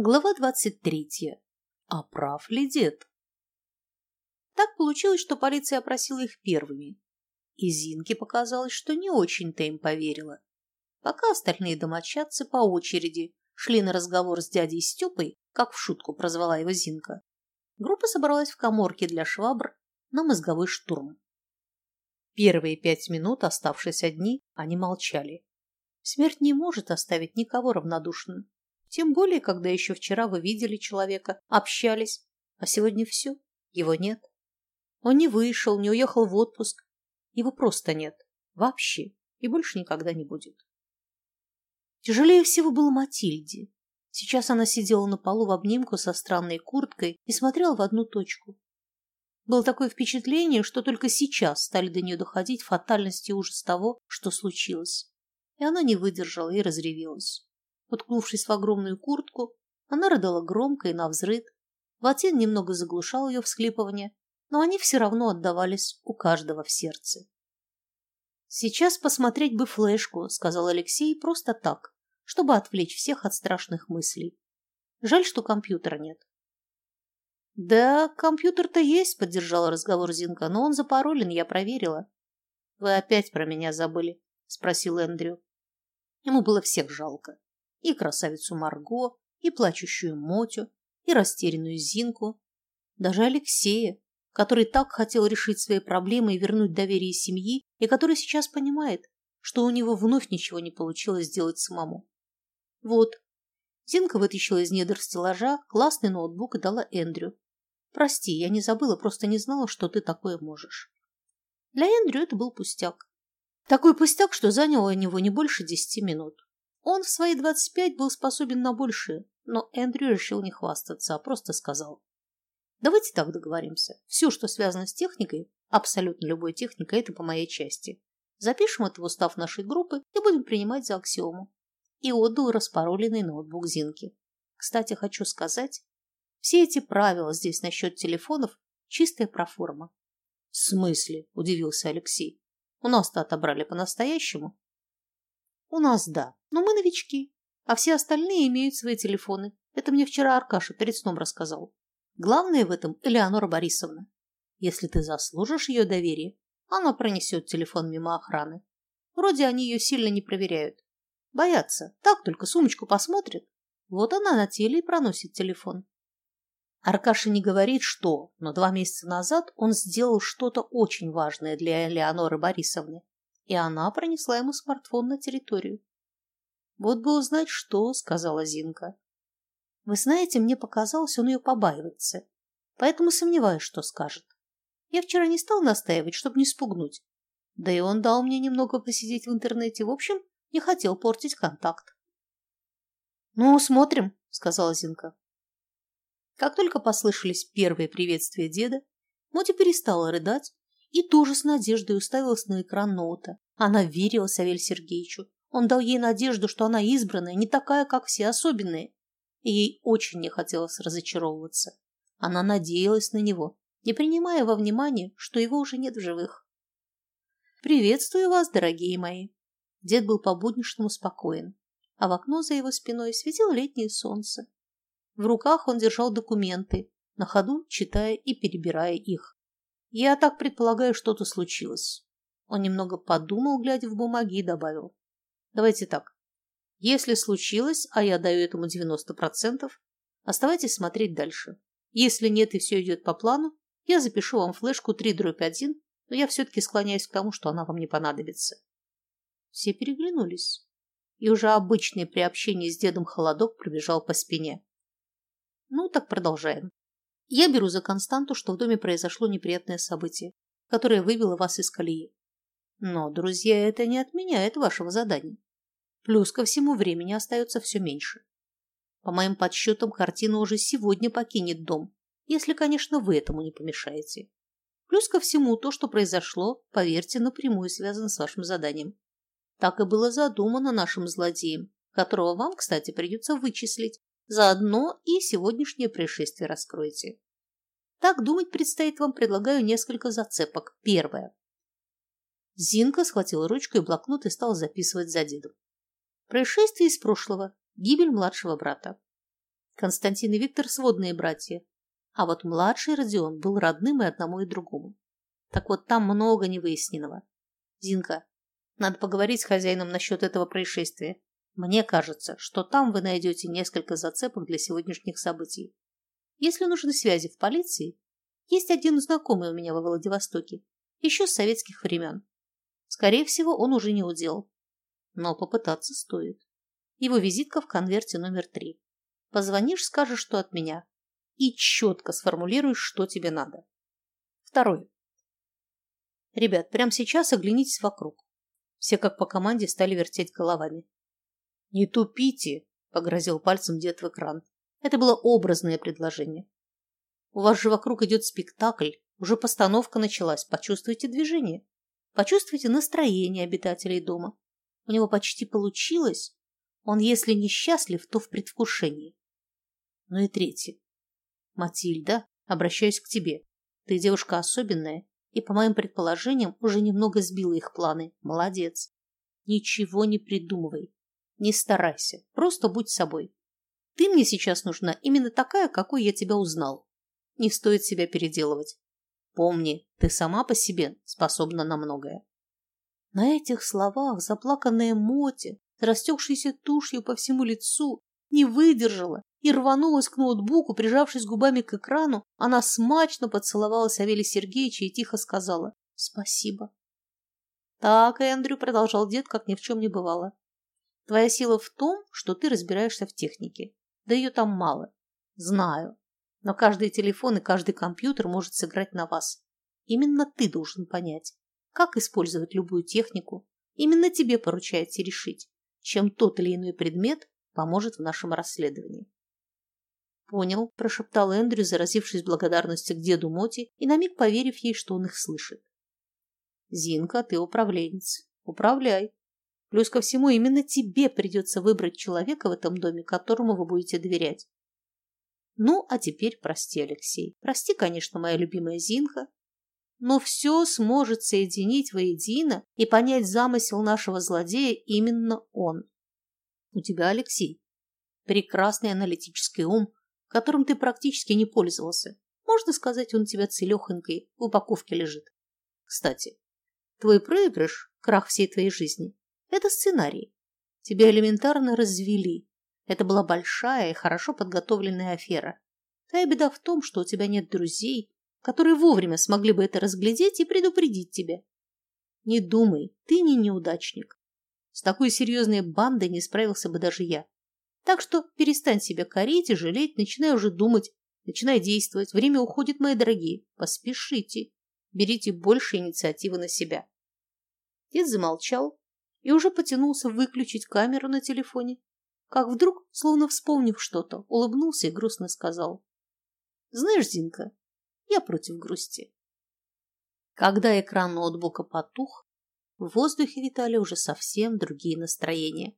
Глава двадцать третья. А прав ли дед? Так получилось, что полиция опросила их первыми. И Зинке показалось, что не очень-то им поверила. Пока остальные домочадцы по очереди шли на разговор с дядей Степой, как в шутку прозвала его Зинка, группа собралась в коморке для швабр на мозговой штурм. Первые пять минут, оставшись одни, они молчали. Смерть не может оставить никого равнодушным. Тем более, когда еще вчера вы видели человека, общались, а сегодня все, его нет. Он не вышел, не уехал в отпуск. Его просто нет. Вообще. И больше никогда не будет. Тяжелее всего было Матильде. Сейчас она сидела на полу в обнимку со странной курткой и смотрела в одну точку. Было такое впечатление, что только сейчас стали до нее доходить фатальность и ужас того, что случилось. И она не выдержала и разревелась. Уткнувшись в огромную куртку, она рыдала громко и навзрыд. Ватин немного заглушал ее всхлипывание, но они все равно отдавались у каждого в сердце. «Сейчас посмотреть бы флешку», — сказал Алексей просто так, чтобы отвлечь всех от страшных мыслей. Жаль, что компьютера нет. «Да, компьютер-то есть», — поддержала разговор Зинка, «но он запаролен, я проверила». «Вы опять про меня забыли?» — спросил Эндрю. Ему было всех жалко и красавицу Марго, и плачущую Мотю, и растерянную Зинку, даже Алексея, который так хотел решить свои проблемы и вернуть доверие семьи, и который сейчас понимает, что у него вновь ничего не получилось сделать самому. Вот. Зинка вытащила из недр стеллажа классный ноутбук и дала Эндрю. «Прости, я не забыла, просто не знала, что ты такое можешь». Для Эндрю это был пустяк. Такой пустяк, что занял у него не больше десяти минут. Он в свои 25 был способен на большее, но Эндрю решил не хвастаться, а просто сказал. Давайте так договоримся. Все, что связано с техникой, абсолютно любой техникой, это по моей части. Запишем это в устав нашей группы и будем принимать за аксиому. И отдал распароленный ноутбук Зинки. Кстати, хочу сказать, все эти правила здесь насчет телефонов – чистая проформа. – В смысле? – удивился Алексей. – У нас-то отобрали по-настоящему. У нас да, но мы новички, а все остальные имеют свои телефоны. Это мне вчера Аркаша перед сном рассказал. Главное в этом Элеонора Борисовна. Если ты заслужишь ее доверие, она пронесет телефон мимо охраны. Вроде они ее сильно не проверяют. Боятся, так только сумочку посмотрят. Вот она на теле и проносит телефон. Аркаша не говорит, что, но два месяца назад он сделал что-то очень важное для Элеоноры Борисовны и она пронесла ему смартфон на территорию. «Вот бы узнать, что», — сказала Зинка. «Вы знаете, мне показалось, он ее побаивается, поэтому сомневаюсь, что скажет. Я вчера не стал настаивать, чтобы не спугнуть. Да и он дал мне немного посидеть в интернете. В общем, не хотел портить контакт». «Ну, смотрим», — сказала Зинка. Как только послышались первые приветствия деда, Мотя перестала рыдать и тоже с надеждой уставилась на экран ноута. Она верила Савель Сергеевичу. Он дал ей надежду, что она избранная, не такая, как все особенные. Ей очень не хотелось разочаровываться. Она надеялась на него, не принимая во внимание, что его уже нет в живых. «Приветствую вас, дорогие мои!» Дед был по-будничному спокоен, а в окно за его спиной светило летнее солнце. В руках он держал документы, на ходу читая и перебирая их. Я так предполагаю, что-то случилось. Он немного подумал, глядя в бумаги, и добавил. Давайте так. Если случилось, а я даю этому 90%, оставайтесь смотреть дальше. Если нет и все идет по плану, я запишу вам флешку 3 дробь 1, но я все-таки склоняюсь к тому, что она вам не понадобится. Все переглянулись, и уже обычный при общении с дедом холодок пробежал по спине. Ну, так продолжаем. Я беру за константу, что в доме произошло неприятное событие, которое вывело вас из колеи. Но, друзья, это не отменяет вашего задания. Плюс ко всему времени остается все меньше. По моим подсчетам, картина уже сегодня покинет дом, если, конечно, вы этому не помешаете. Плюс ко всему, то, что произошло, поверьте, напрямую связано с вашим заданием. Так и было задумано нашим злодеем, которого вам, кстати, придется вычислить, Заодно и сегодняшнее происшествие раскроете. Так думать предстоит вам, предлагаю несколько зацепок. Первое. Зинка схватила ручку и блокнот и стала записывать за дедом. Происшествие из прошлого. Гибель младшего брата. Константин и Виктор – сводные братья. А вот младший Родион был родным и одному, и другому. Так вот, там много невыясненного. Зинка, надо поговорить с хозяином насчет этого происшествия. Мне кажется, что там вы найдете несколько зацепок для сегодняшних событий. Если нужны связи в полиции, есть один знакомый у меня во Владивостоке, еще с советских времен. Скорее всего, он уже не удел. Но попытаться стоит. Его визитка в конверте номер три. Позвонишь, скажешь, что от меня. И четко сформулируешь, что тебе надо. Второе. Ребят, прямо сейчас оглянитесь вокруг. Все как по команде стали вертеть головами. «Не тупите!» – погрозил пальцем дед в экран. Это было образное предложение. «У вас же вокруг идет спектакль, уже постановка началась, почувствуйте движение, почувствуйте настроение обитателей дома. У него почти получилось, он, если не счастлив, то в предвкушении. Ну и третье. Матильда, обращаюсь к тебе. Ты девушка особенная и, по моим предположениям, уже немного сбила их планы. Молодец. Ничего не придумывай. Не старайся. Просто будь собой. Ты мне сейчас нужна именно такая, какой я тебя узнал. Не стоит себя переделывать. Помни, ты сама по себе способна на многое. На этих словах заплаканная Моти, растекшейся тушью по всему лицу, не выдержала и рванулась к ноутбуку, прижавшись губами к экрану, она смачно поцеловала Савелия Сергеевича и тихо сказала «Спасибо». «Так, Эндрю», — продолжал дед, как ни в чем не бывало. «Твоя сила в том, что ты разбираешься в технике. Да ее там мало. Знаю. Но каждый телефон и каждый компьютер может сыграть на вас. Именно ты должен понять, как использовать любую технику. Именно тебе поручается решить, чем тот или иной предмет поможет в нашем расследовании. «Понял», – прошептал Эндрю, заразившись благодарностью к деду Моти и на миг поверив ей, что он их слышит. «Зинка, ты управленец. Управляй. Плюс ко всему, именно тебе придется выбрать человека в этом доме, которому вы будете доверять. Ну, а теперь прости, Алексей. Прости, конечно, моя любимая Зинка. Но все сможет соединить воедино и понять замысел нашего злодея именно он. У тебя, Алексей, прекрасный аналитический ум, которым ты практически не пользовался. Можно сказать, он у тебя целехонькой в упаковке лежит. Кстати, твой проигрыш, крах всей твоей жизни, это сценарий. Тебя элементарно развели. Это была большая и хорошо подготовленная афера. Твоя беда в том, что у тебя нет друзей, которые вовремя смогли бы это разглядеть и предупредить тебя. Не думай, ты не неудачник. С такой серьезной бандой не справился бы даже я. Так что перестань себя корить и жалеть, начинай уже думать, начинай действовать. Время уходит, мои дорогие. Поспешите. Берите больше инициативы на себя. Дед замолчал и уже потянулся выключить камеру на телефоне, как вдруг, словно вспомнив что-то, улыбнулся и грустно сказал. Знаешь, Зинка, я против грусти. Когда экран ноутбука потух, в воздухе витали уже совсем другие настроения.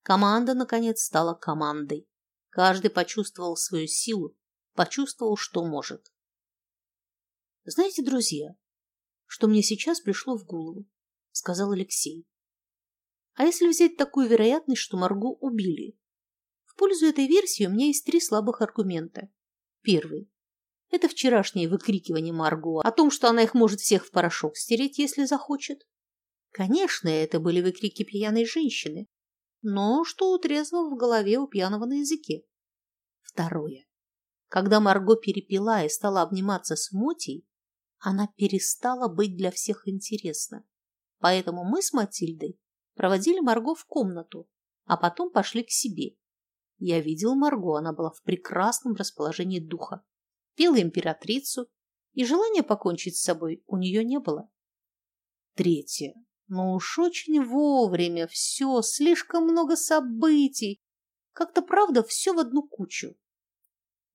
Команда, наконец, стала командой. Каждый почувствовал свою силу, почувствовал, что может. «Знаете, друзья, что мне сейчас пришло в голову?» — сказал Алексей. «А если взять такую вероятность, что Марго убили? В пользу этой версии у меня есть три слабых аргумента. Первый. Это вчерашнее выкрикивание Марго о том, что она их может всех в порошок стереть, если захочет. Конечно, это были выкрики пьяной женщины, но что у трезвого в голове у пьяного на языке. Второе. Когда Марго перепила и стала обниматься с Мотей, она перестала быть для всех интересна. Поэтому мы с Матильдой проводили Марго в комнату, а потом пошли к себе. Я видел Марго, она была в прекрасном расположении духа, пела императрицу, и желания покончить с собой у нее не было. Третье. Но уж очень вовремя все, слишком много событий. Как-то правда все в одну кучу.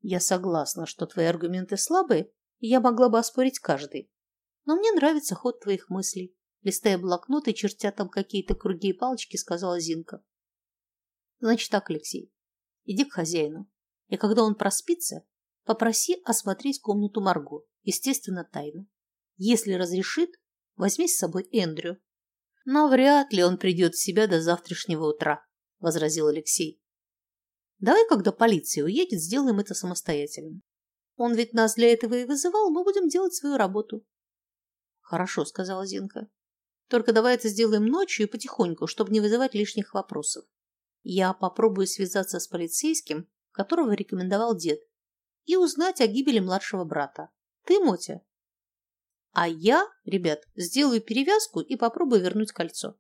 Я согласна, что твои аргументы слабые, и я могла бы оспорить каждый. Но мне нравится ход твоих мыслей. Листая блокнот и чертя там какие-то круги и палочки, сказала Зинка. Значит так, Алексей, иди к хозяину. И когда он проспится, попроси осмотреть комнату Марго, естественно, тайно. Если разрешит, возьми с собой Эндрю. Но вряд ли он придет в себя до завтрашнего утра, возразил Алексей. Давай, когда полиция уедет, сделаем это самостоятельно. Он ведь нас для этого и вызывал, мы будем делать свою работу. Хорошо, сказала Зинка. Только давай это сделаем ночью и потихоньку, чтобы не вызывать лишних вопросов. Я попробую связаться с полицейским, которого рекомендовал дед, и узнать о гибели младшего брата. Ты, Мотя? А я, ребят, сделаю перевязку и попробую вернуть кольцо.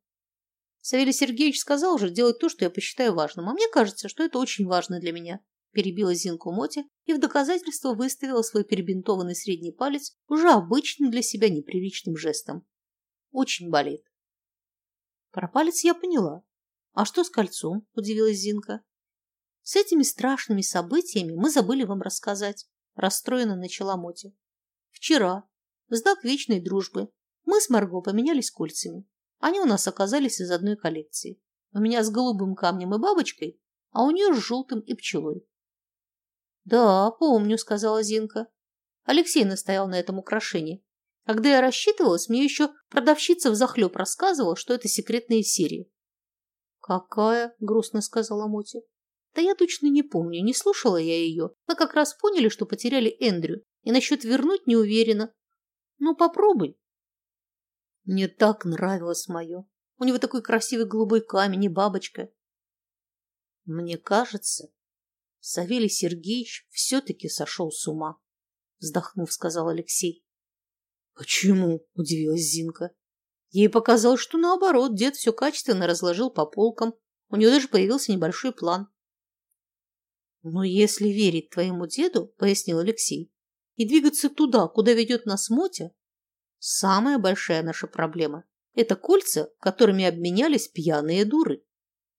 Савелий Сергеевич сказал же делать то, что я посчитаю важным, а мне кажется, что это очень важно для меня. Перебила Зинку Мотя и в доказательство выставила свой перебинтованный средний палец уже обычным для себя неприличным жестом. Очень болит. Про палец я поняла. А что с кольцом? Удивилась Зинка. С этими страшными событиями мы забыли вам рассказать. Расстроенно начала Мотя. Вчера, в знак вечной дружбы, мы с Марго поменялись кольцами. Они у нас оказались из одной коллекции. У меня с голубым камнем и бабочкой, а у нее с желтым и пчелой. «Да, помню», — сказала Зинка. Алексей настоял на этом украшении. Когда я рассчитывалась, мне еще продавщица взахлеб рассказывала, что это секретные серии. «Какая?» — грустно сказала Моти. «Да я точно не помню, не слушала я ее. Мы как раз поняли, что потеряли Эндрю, и насчет вернуть не уверена. Ну, попробуй». Мне так нравилось мое. У него такой красивый голубой камень и бабочка. Мне кажется, Савелий Сергеевич все-таки сошел с ума, вздохнув, сказал Алексей. Почему? Удивилась Зинка. Ей показалось, что наоборот, дед все качественно разложил по полкам. У него даже появился небольшой план. Но если верить твоему деду, пояснил Алексей, и двигаться туда, куда ведет нас Мотя, Самая большая наша проблема – это кольца, которыми обменялись пьяные дуры.